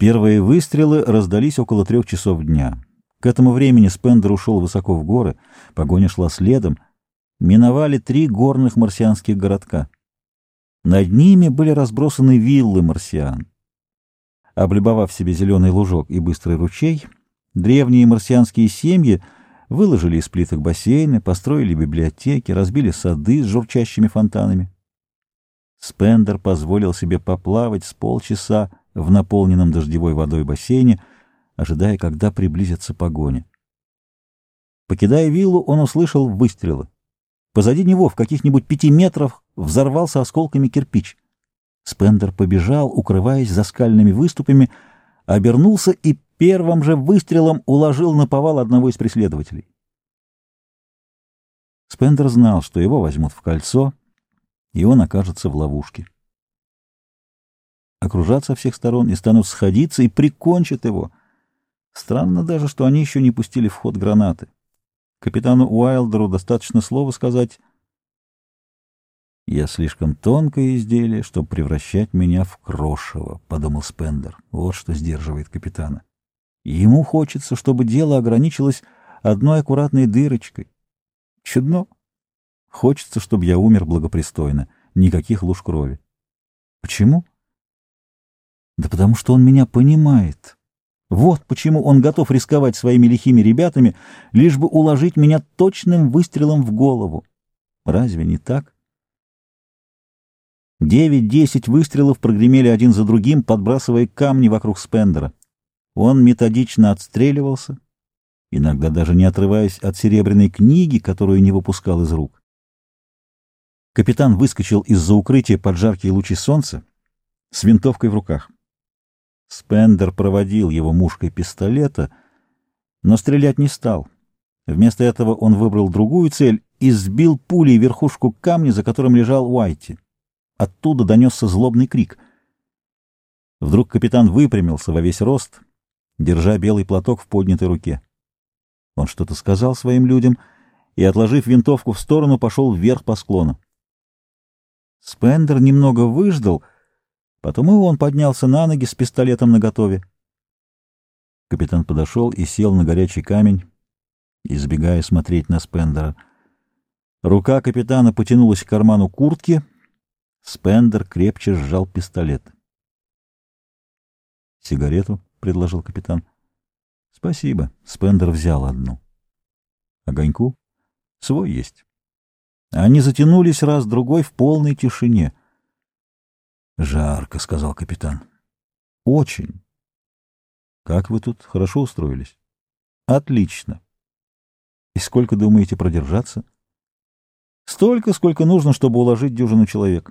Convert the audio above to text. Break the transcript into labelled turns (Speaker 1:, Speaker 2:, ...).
Speaker 1: Первые выстрелы раздались около трех часов дня. К этому времени Спендер ушел высоко в горы, погоня шла следом. Миновали три горных марсианских городка. Над ними были разбросаны виллы марсиан. Облюбовав себе зеленый лужок и быстрый ручей, древние марсианские семьи выложили из плиток бассейны, построили библиотеки, разбили сады с журчащими фонтанами. Спендер позволил себе поплавать с полчаса в наполненном дождевой водой бассейне, ожидая, когда приблизится погоня. Покидая виллу, он услышал выстрелы. Позади него, в каких-нибудь пяти метрах, взорвался осколками кирпич. Спендер побежал, укрываясь за скальными выступами, обернулся и первым же выстрелом уложил на повал одного из преследователей. Спендер знал, что его возьмут в кольцо, и он окажется в ловушке окружат со всех сторон и станут сходиться и прикончат его. Странно даже, что они еще не пустили в ход гранаты. Капитану Уайлдеру достаточно слова сказать «Я слишком тонкое изделие, чтобы превращать меня в крошево», — подумал Спендер. Вот что сдерживает капитана. Ему хочется, чтобы дело ограничилось одной аккуратной дырочкой. Чудно. Хочется, чтобы я умер благопристойно, никаких луж крови. Почему? Да потому что он меня понимает. Вот почему он готов рисковать своими лихими ребятами, лишь бы уложить меня точным выстрелом в голову. Разве не так? Девять-десять выстрелов прогремели один за другим, подбрасывая камни вокруг Спендера. Он методично отстреливался, иногда даже не отрываясь от серебряной книги, которую не выпускал из рук. Капитан выскочил из-за укрытия под жаркие лучи солнца с винтовкой в руках. Спендер проводил его мушкой пистолета, но стрелять не стал. Вместо этого он выбрал другую цель и сбил пулей верхушку камня, за которым лежал Уайти. Оттуда донесся злобный крик. Вдруг капитан выпрямился во весь рост, держа белый платок в поднятой руке. Он что-то сказал своим людям и, отложив винтовку в сторону, пошел вверх по склону. Спендер немного выждал — Потом и он поднялся на ноги с пистолетом наготове. Капитан подошел и сел на горячий камень, избегая смотреть на Спендера. Рука капитана потянулась к карману куртки. Спендер крепче сжал пистолет. «Сигарету?» — предложил капитан. «Спасибо». Спендер взял одну. «Огоньку?» «Свой есть». Они затянулись раз-другой в полной тишине — «Жарко», — сказал капитан. «Очень». «Как вы тут? Хорошо устроились?» «Отлично». «И сколько думаете продержаться?» «Столько, сколько нужно, чтобы уложить дюжину человек».